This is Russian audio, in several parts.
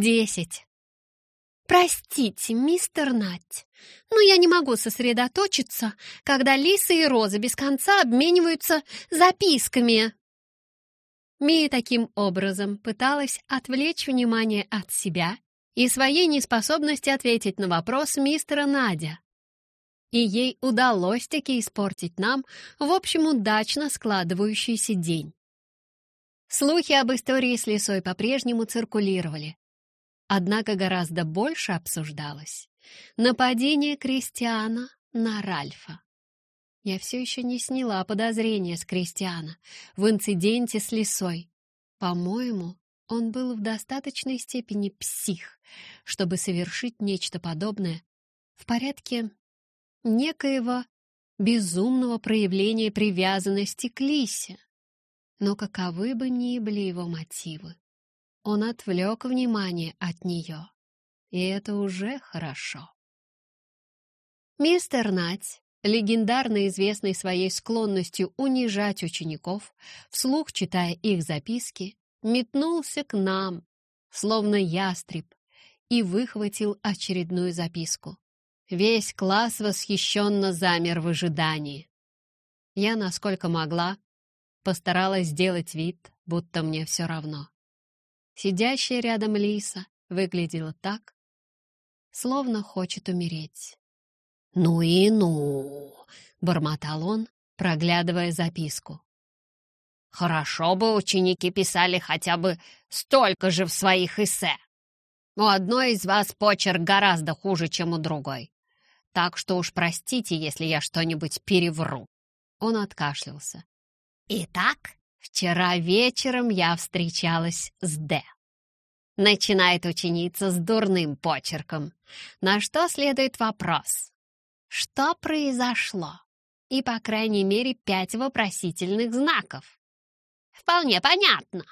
десять. «Простите, мистер Нать, но я не могу сосредоточиться, когда Лиса и Роза без конца обмениваются записками». Мия таким образом пыталась отвлечь внимание от себя и своей неспособности ответить на вопрос мистера Надя. И ей удалось таки испортить нам, в общем, удачно складывающийся день. Слухи об истории с лисой по-прежнему циркулировали. Однако гораздо больше обсуждалось нападение Кристиана на Ральфа. Я все еще не сняла подозрения с Кристиана в инциденте с лисой. По-моему, он был в достаточной степени псих, чтобы совершить нечто подобное в порядке некоего безумного проявления привязанности к Лисе. Но каковы бы ни были его мотивы, он отвлек внимание от нее, и это уже хорошо. Мистер Нать легендарно известный своей склонностью унижать учеников, вслух читая их записки, метнулся к нам, словно ястреб, и выхватил очередную записку. Весь класс восхищенно замер в ожидании. Я, насколько могла, постаралась сделать вид, будто мне все равно. Сидящая рядом Лиса выглядела так, словно хочет умереть. «Ну и ну!» — бормотал он, проглядывая записку. «Хорошо бы ученики писали хотя бы столько же в своих эссе. У одной из вас почерк гораздо хуже, чем у другой. Так что уж простите, если я что-нибудь перевру». Он откашлялся. «Итак, вчера вечером я встречалась с Д. Начинает ученица с дурным почерком, на что следует вопрос. Что произошло? И, по крайней мере, пять вопросительных знаков. Вполне понятно,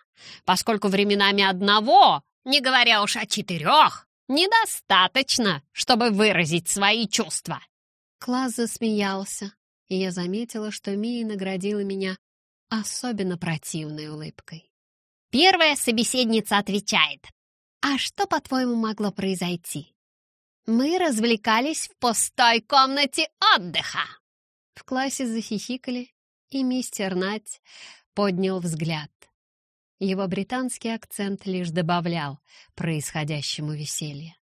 поскольку временами одного, не говоря уж о четырех, недостаточно, чтобы выразить свои чувства. Класс засмеялся, и я заметила, что Мия наградила меня особенно противной улыбкой. Первая собеседница отвечает. «А что, по-твоему, могло произойти?» Мы развлекались в пустой комнате отдыха!» В классе захихикали, и мистер Нать поднял взгляд. Его британский акцент лишь добавлял происходящему веселье.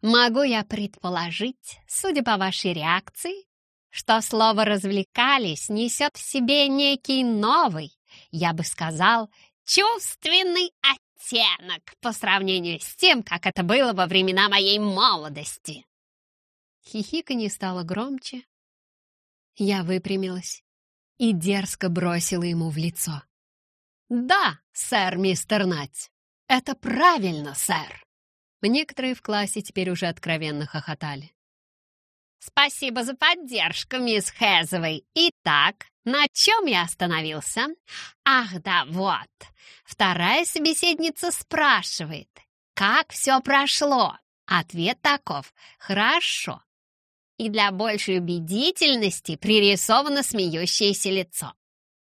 «Могу я предположить, судя по вашей реакции, что слово «развлекались» несет в себе некий новый, я бы сказал, чувственный оттенок?» по сравнению с тем, как это было во времена моей молодости. Хихиканье стало громче. Я выпрямилась и дерзко бросила ему в лицо. «Да, сэр, мистер Нать, это правильно, сэр!» Некоторые в классе теперь уже откровенно хохотали. «Спасибо за поддержку, мисс Хэзовой. Итак, на чем я остановился? Ах, да, вот. Вторая собеседница спрашивает, как все прошло? Ответ таков — хорошо. И для большей убедительности пририсовано смеющееся лицо.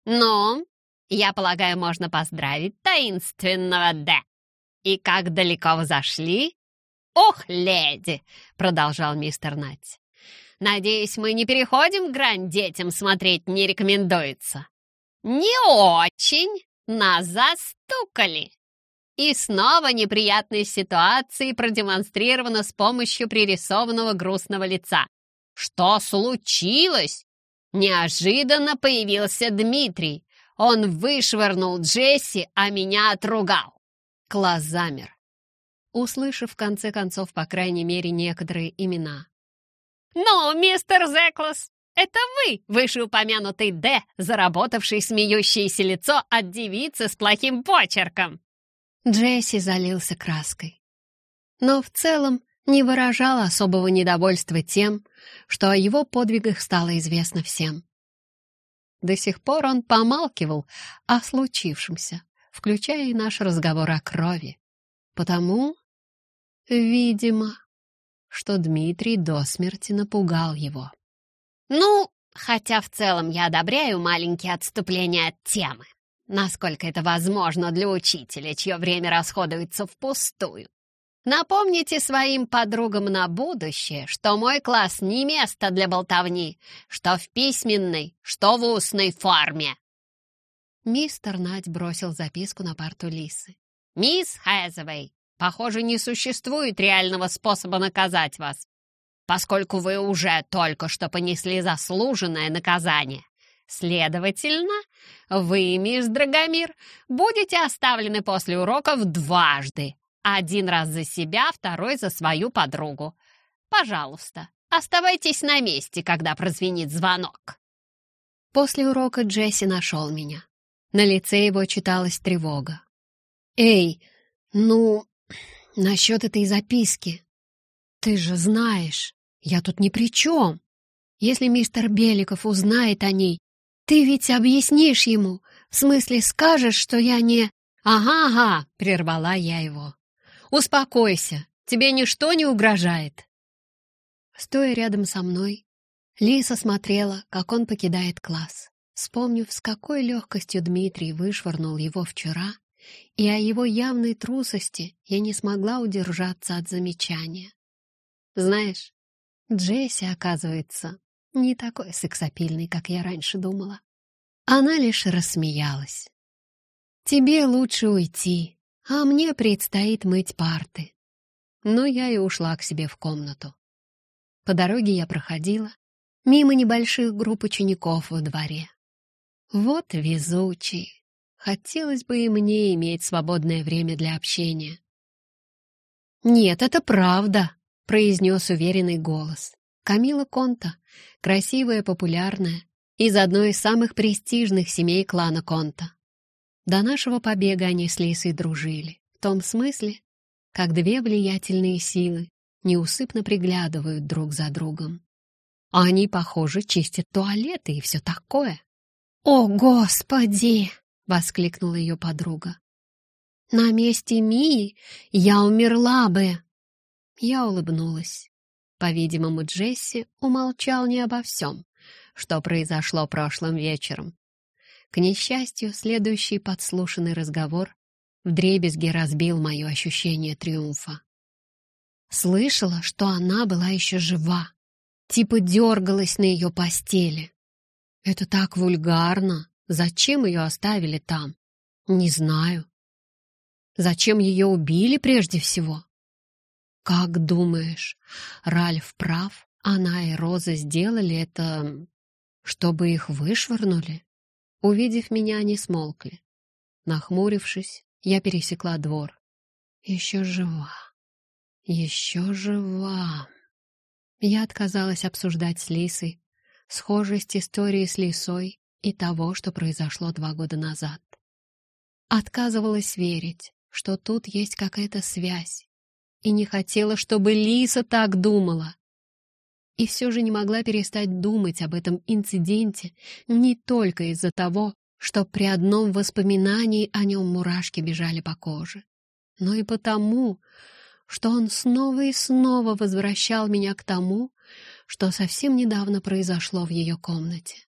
Ну, я полагаю, можно поздравить таинственного Д. И как далеко вы зашли? «Ох, леди!» — продолжал мистер Нать. Надеюсь, мы не переходим грань детям смотреть не рекомендуется. Не очень. Нас застукали. И снова неприятная ситуация продемонстрирована с помощью пририсованного грустного лица. Что случилось? Неожиданно появился Дмитрий. Он вышвырнул Джесси, а меня отругал. Класс замер, услышав в конце концов, по крайней мере, некоторые имена. «Ну, мистер Зеклос, это вы, вышеупомянутый Д, заработавший смеющееся лицо от девицы с плохим почерком!» Джесси залился краской. Но в целом не выражал особого недовольства тем, что о его подвигах стало известно всем. До сих пор он помалкивал о случившемся, включая и наш разговор о крови. Потому, видимо, что Дмитрий до смерти напугал его. «Ну, хотя в целом я одобряю маленькие отступления от темы, насколько это возможно для учителя, чье время расходуется впустую. Напомните своим подругам на будущее, что мой класс не место для болтовни, что в письменной, что в устной форме. Мистер Надь бросил записку на парту Лисы. «Мисс Хэзовей, похоже, не существует реального способа наказать вас, поскольку вы уже только что понесли заслуженное наказание. Следовательно, вы, мисс Драгомир, будете оставлены после уроков дважды. Один раз за себя, второй за свою подругу. Пожалуйста, оставайтесь на месте, когда прозвенит звонок. После урока Джесси нашел меня. На лице его читалась тревога. «Эй, ну, насчет этой записки. Ты же знаешь, я тут ни при чем. Если мистер Беликов узнает о ней, ты ведь объяснишь ему, в смысле скажешь, что я не...» «Ага-ага», — прервала я его. «Успокойся, тебе ничто не угрожает». Стоя рядом со мной, Лиса смотрела, как он покидает класс. Вспомнив, с какой легкостью Дмитрий вышвырнул его вчера, и о его явной трусости я не смогла удержаться от замечания. Знаешь, Джесси, оказывается, не такой сексапильный, как я раньше думала. Она лишь рассмеялась. «Тебе лучше уйти, а мне предстоит мыть парты». Но я и ушла к себе в комнату. По дороге я проходила мимо небольших групп учеников во дворе. Вот везучий. Хотелось бы и мне иметь свободное время для общения. «Нет, это правда», — произнес уверенный голос. Камила Конта, красивая, популярная, из одной из самых престижных семей клана Конта. До нашего побега они с Лисой дружили, в том смысле, как две влиятельные силы неусыпно приглядывают друг за другом. А они, похоже, чистят туалеты и все такое. «О, Господи!» — воскликнула ее подруга. «На месте Мии я умерла бы!» Я улыбнулась. По-видимому, Джесси умолчал не обо всем, что произошло прошлым вечером. К несчастью, следующий подслушанный разговор вдребезги разбил мое ощущение триумфа. Слышала, что она была еще жива, типа дергалась на ее постели. Это так вульгарно. Зачем ее оставили там? Не знаю. Зачем ее убили прежде всего? Как думаешь, Ральф прав? Она и Роза сделали это, чтобы их вышвырнули? Увидев меня, они смолкли. Нахмурившись, я пересекла двор. Еще жива. Еще жива. Я отказалась обсуждать с Лисой схожесть истории с лисой и того, что произошло два года назад. Отказывалась верить, что тут есть какая-то связь, и не хотела, чтобы Лиса так думала. И все же не могла перестать думать об этом инциденте не только из-за того, что при одном воспоминании о нем мурашки бежали по коже, но и потому, что он снова и снова возвращал меня к тому, что совсем недавно произошло в ее комнате.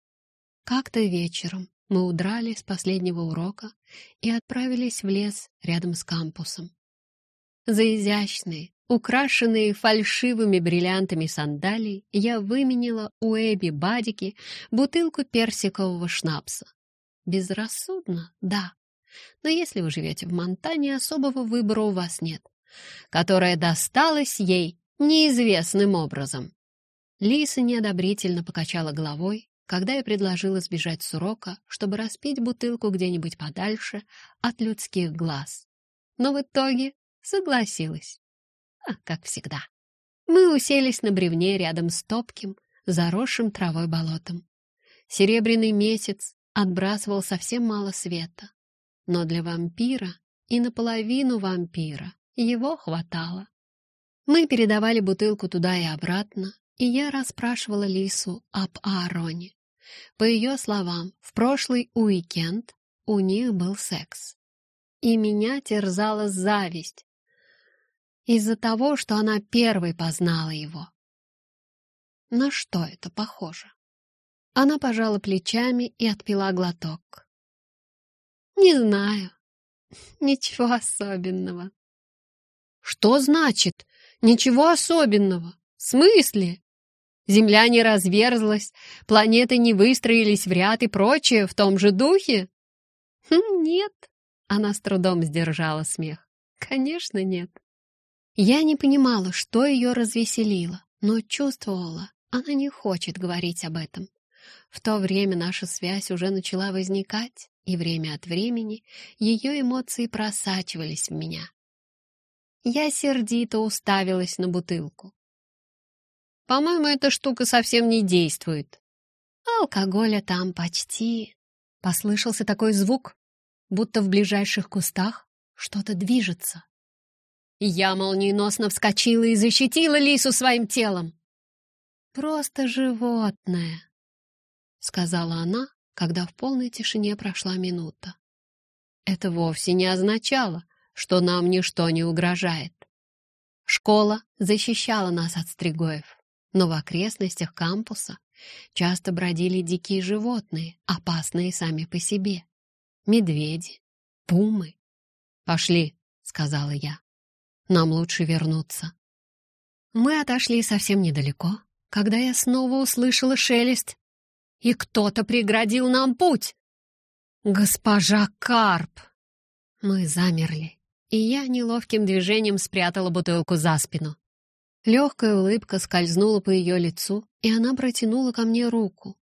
Как-то вечером мы удрали с последнего урока и отправились в лес рядом с кампусом. За изящные, украшенные фальшивыми бриллиантами сандалий я выменила у Эбби Бадики бутылку персикового шнапса. Безрассудно, да, но если вы живете в Монтане, особого выбора у вас нет, которая досталась ей неизвестным образом. Лиса неодобрительно покачала головой, когда я предложила сбежать с урока, чтобы распить бутылку где-нибудь подальше от людских глаз. Но в итоге согласилась. А, как всегда. Мы уселись на бревне рядом с топким, заросшим травой болотом. Серебряный месяц отбрасывал совсем мало света, но для вампира и наполовину вампира его хватало. Мы передавали бутылку туда и обратно, и я расспрашивала Лису об Аароне. По ее словам, в прошлый уикенд у них был секс. И меня терзала зависть из-за того, что она первой познала его. На что это похоже? Она пожала плечами и отпила глоток. «Не знаю. Ничего особенного». Что значит? Ничего особенного. В смысле? Земля не разверзлась, планеты не выстроились в ряд и прочее в том же духе? Хм, нет. Она с трудом сдержала смех. Конечно, нет. Я не понимала, что ее развеселило, но чувствовала, она не хочет говорить об этом. В то время наша связь уже начала возникать, и время от времени ее эмоции просачивались в меня. Я сердито уставилась на бутылку. «По-моему, эта штука совсем не действует». «Алкоголя там почти...» Послышался такой звук, будто в ближайших кустах что-то движется. Я молниеносно вскочила и защитила лису своим телом. «Просто животное», — сказала она, когда в полной тишине прошла минута. Это вовсе не означало, что нам ничто не угрожает. Школа защищала нас от стригоев, но в окрестностях кампуса часто бродили дикие животные, опасные сами по себе. Медведи, пумы. «Пошли», — сказала я. «Нам лучше вернуться». Мы отошли совсем недалеко, когда я снова услышала шелест и кто-то преградил нам путь. Госпожа Карп! Мы замерли, и я неловким движением спрятала бутылку за спину. Легкая улыбка скользнула по ее лицу, и она протянула ко мне руку.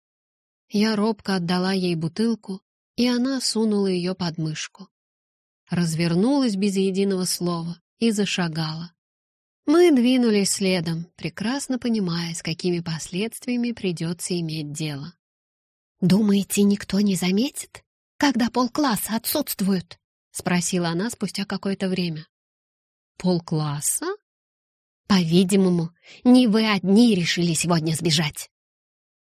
Я робко отдала ей бутылку, и она сунула ее под мышку. Развернулась без единого слова и зашагала. Мы двинулись следом, прекрасно понимая, с какими последствиями придется иметь дело. «Думаете, никто не заметит, когда полкласса отсутствуют?» — спросила она спустя какое-то время. «Полкласса?» «По-видимому, не вы одни решили сегодня сбежать.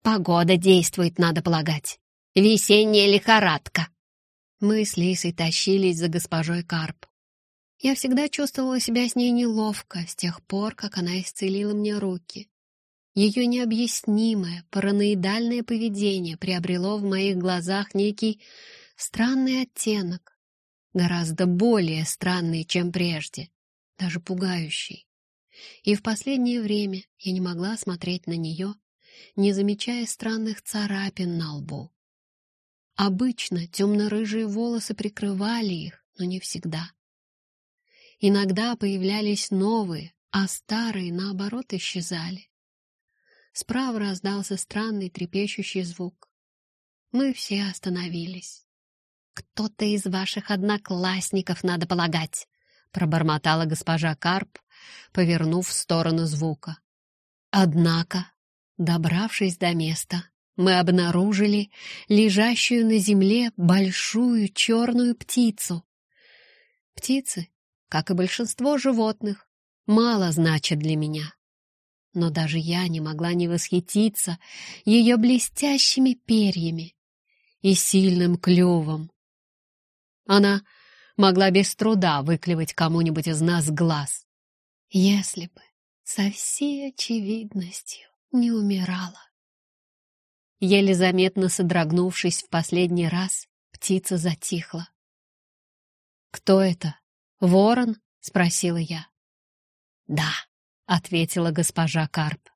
Погода действует, надо полагать. Весенняя лихорадка». Мы с Лисой тащились за госпожой Карп. Я всегда чувствовала себя с ней неловко с тех пор, как она исцелила мне руки. Ее необъяснимое, параноидальное поведение приобрело в моих глазах некий странный оттенок, гораздо более странный, чем прежде, даже пугающий. И в последнее время я не могла смотреть на нее, не замечая странных царапин на лбу. Обычно темно-рыжие волосы прикрывали их, но не всегда. Иногда появлялись новые, а старые, наоборот, исчезали. Справа раздался странный трепещущий звук. Мы все остановились. «Кто-то из ваших одноклассников, надо полагать», — пробормотала госпожа Карп, повернув в сторону звука. Однако, добравшись до места, мы обнаружили лежащую на земле большую черную птицу. Птицы, как и большинство животных, мало значат для меня но даже я не могла не восхититься ее блестящими перьями и сильным клювом. Она могла без труда выклевать кому-нибудь из нас глаз, если бы со всей очевидностью не умирала. Еле заметно содрогнувшись в последний раз, птица затихла. «Кто это? Ворон?» — спросила я. «Да», — ответила госпожа Карп.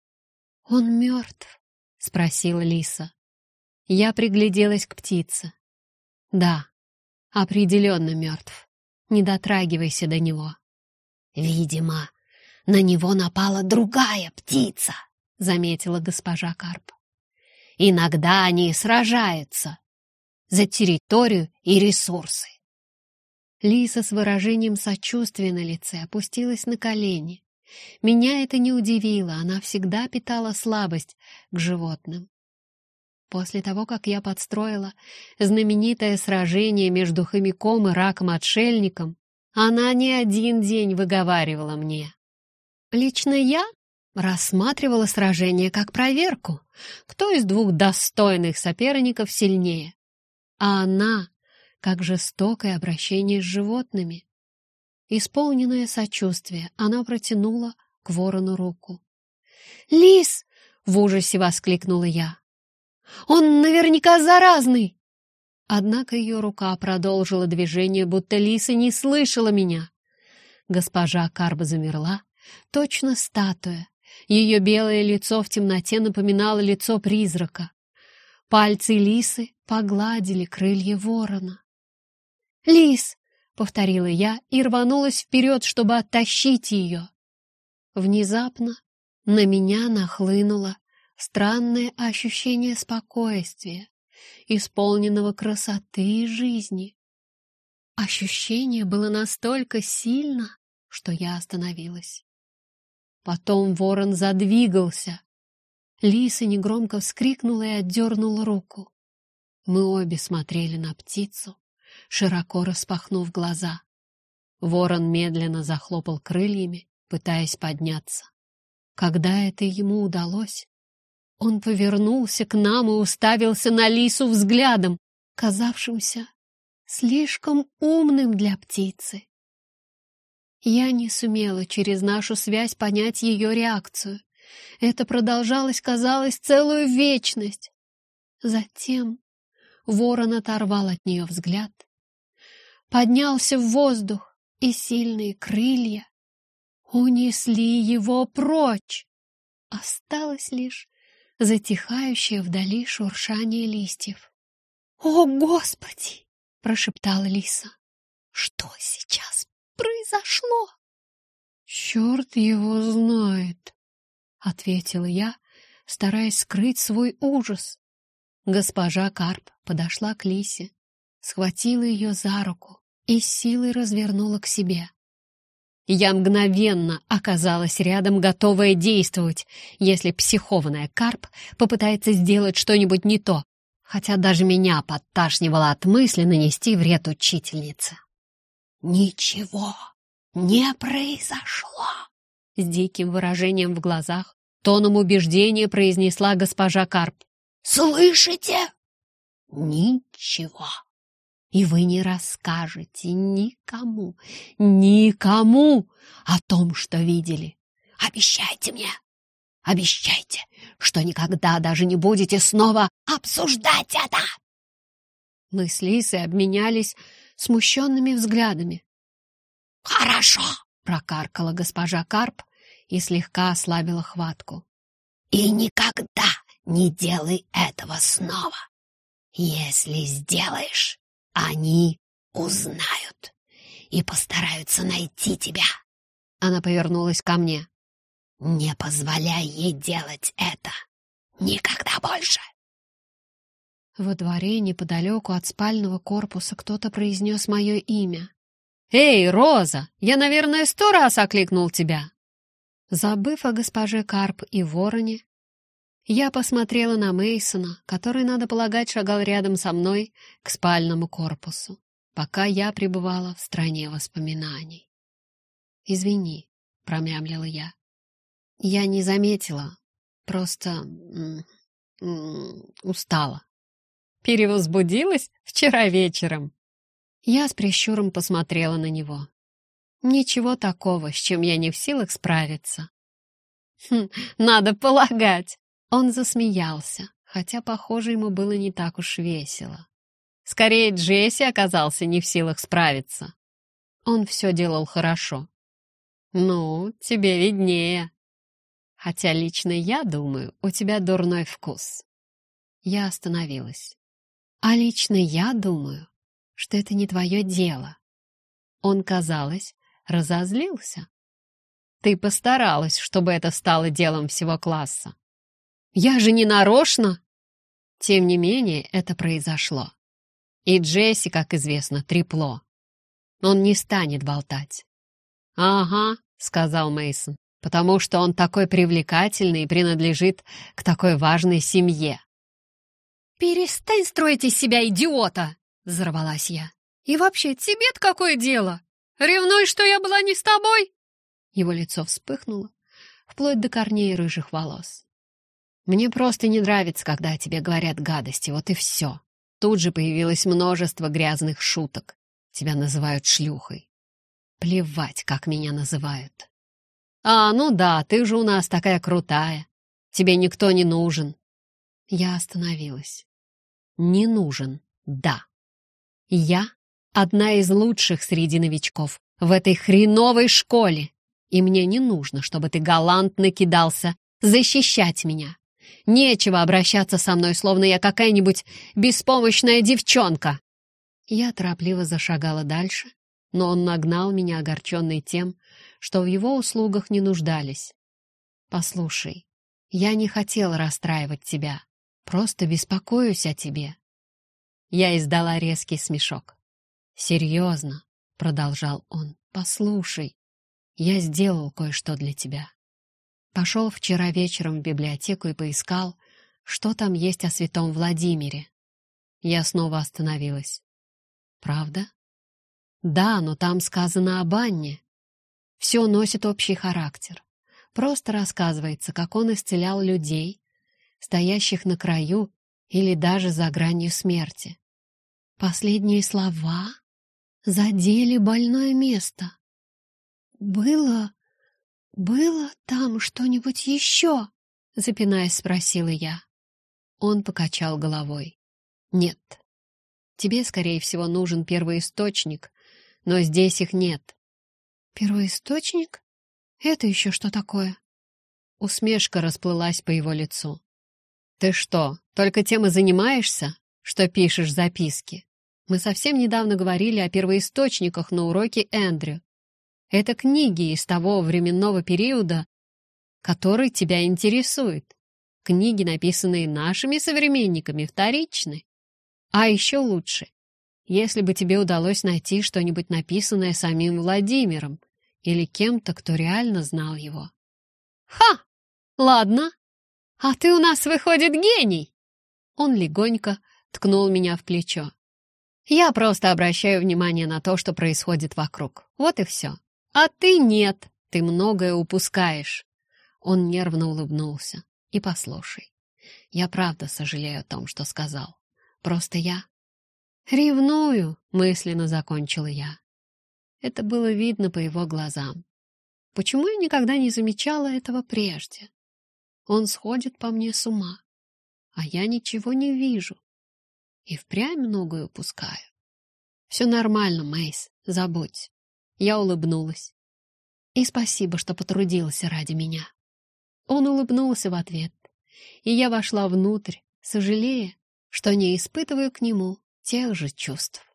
«Он мертв?» — спросила Лиса. Я пригляделась к птице. «Да, определенно мертв. Не дотрагивайся до него». «Видимо, на него напала другая птица», — заметила госпожа Карп. «Иногда они сражаются за территорию и ресурсы». Лиса с выражением сочувствия на лице опустилась на колени. Меня это не удивило, она всегда питала слабость к животным. После того, как я подстроила знаменитое сражение между хомяком и раком-отшельником, она не один день выговаривала мне. Лично я рассматривала сражение как проверку, кто из двух достойных соперников сильнее, а она — как жестокое обращение с животными. Исполненное сочувствие, она протянула к ворону руку. «Лис!» — в ужасе воскликнула я. «Он наверняка заразный!» Однако ее рука продолжила движение, будто лиса не слышала меня. Госпожа Карба замерла, точно статуя. Ее белое лицо в темноте напоминало лицо призрака. Пальцы лисы погладили крылья ворона. «Лис!» — повторила я и рванулась вперед, чтобы оттащить ее. Внезапно на меня нахлынуло странное ощущение спокойствия, исполненного красоты и жизни. Ощущение было настолько сильно, что я остановилась. Потом ворон задвигался. Лиса негромко вскрикнула и отдернула руку. Мы обе смотрели на птицу, широко распахнув глаза. Ворон медленно захлопал крыльями, пытаясь подняться. Когда это ему удалось, он повернулся к нам и уставился на лису взглядом, казавшимся слишком умным для птицы. Я не сумела через нашу связь понять ее реакцию. Это продолжалось, казалось, целую вечность. Затем ворон оторвал от нее взгляд, поднялся в воздух, и сильные крылья унесли его прочь. Осталось лишь затихающее вдали шуршание листьев. «О, Господи!» — прошептала Лиса. «Что сейчас произошло?» «Черт его знает!» — ответила я, стараясь скрыть свой ужас. Госпожа Карп подошла к Лисе, схватила ее за руку и силой развернула к себе. Я мгновенно оказалась рядом, готовая действовать, если психованная Карп попытается сделать что-нибудь не то, хотя даже меня подташнивало от мысли нанести вред учительнице. «Ничего не произошло!» С диким выражением в глазах, тоном убеждения произнесла госпожа Карп. «Слышите? Ничего!» и вы не расскажете никому, никому о том, что видели. Обещайте мне, обещайте, что никогда даже не будете снова обсуждать это!» Мы с Лисой обменялись смущенными взглядами. «Хорошо!» — прокаркала госпожа Карп и слегка ослабила хватку. «И никогда не делай этого снова! Если сделаешь, они узнают и постараются найти тебя. Она повернулась ко мне. Не позволяй ей делать это. Никогда больше. Во дворе неподалеку от спального корпуса кто-то произнес мое имя. «Эй, Роза, я, наверное, сто раз окликнул тебя!» Забыв о госпоже Карп и Вороне, я посмотрела на Мейсона, который, надо полагать, шагал рядом со мной к спальному корпусу, пока я пребывала в стране воспоминаний. «Извини», — промямлила я. «Я не заметила, просто м -м, устала». «Перевозбудилась вчера вечером?» Я с прищуром посмотрела на него. «Ничего такого, с чем я не в силах справиться». «Хм, «Надо полагать!» Он засмеялся, хотя, похоже, ему было не так уж весело. Скорее, Джесси оказался не в силах справиться. Он все делал хорошо. «Ну, тебе виднее. Хотя лично я думаю, у тебя дурной вкус». Я остановилась. «А лично я думаю, что это не твое дело». Он, казалось, разозлился. «Ты постаралась, чтобы это стало делом всего класса. Я же не нарочно!» Тем не менее, это произошло. И Джесси, как известно, трепло. Он не станет болтать. «Ага», — сказал Мейсон, «потому что он такой привлекательный и принадлежит к такой важной семье». «Перестань строить из себя идиота!» — взорвалась я. «И вообще, тебе-то какое дело? Ревнуй, что я была не с тобой?» Его лицо вспыхнуло, вплоть до корней рыжих волос. Мне просто не нравится, когда тебе говорят гадости, вот и все. Тут же появилось множество грязных шуток. Тебя называют шлюхой. Плевать, как меня называют. А, ну да, ты же у нас такая крутая. Тебе никто не нужен. Я остановилась. Не нужен, да. Я одна из лучших среди новичков, в этой хреновой школе, и мне не нужно, чтобы ты галантно кидался защищать меня. Нечего обращаться со мной, словно я какая-нибудь беспомощная девчонка. Я торопливо зашагала дальше, но он нагнал меня, огорченный тем, что в его услугах не нуждались. «Послушай, я не хотела расстраивать тебя, просто беспокоюсь о тебе». Я издала резкий смешок. «Серьезно», — продолжал он, — «послушай, я сделал кое-что для тебя. Пошел вчера вечером в библиотеку и поискал, что там есть о святом Владимире. Я снова остановилась. Правда? Да, но там сказано об Анне. Все носит общий характер. Просто рассказывается, как он исцелял людей, стоящих на краю или даже за гранью смерти. Последние слова задели больное место. Было «Было там что-нибудь еще?» — запинаясь, спросила я. Он покачал головой. «Нет. Тебе, скорее всего, нужен первоисточник, но здесь их нет». «Первоисточник? Это еще что такое?» Усмешка расплылась по его лицу. «Ты что, только тем и занимаешься, что пишешь записки? Мы совсем недавно говорили о первоисточниках на уроке Эндрю. Это книги из того временного периода, который тебя интересует. Книги, написанные нашими современниками, вторичны. А еще лучше, если бы тебе удалось найти что-нибудь написанное самим Владимиром или кем-то, кто реально знал его. «Ха! Ладно. А ты у нас, выходит, гений!» Он легонько ткнул меня в плечо. «Я просто обращаю внимание на то, что происходит вокруг. Вот и все. «А ты нет, ты многое упускаешь». Он нервно улыбнулся. «И послушай, я правда сожалею о том, что сказал. Просто я...» «Ревную», — мысленно закончила я. Это было видно по его глазам. Почему я никогда не замечала этого прежде? Он сходит по мне с ума, а я ничего не вижу. И впрямь многое упускаю. Все нормально, Мейс, забудь. Я улыбнулась. «И спасибо, что потрудился ради меня». Он улыбнулся в ответ, и я вошла внутрь, сожалея, что не испытываю к нему тех же чувств.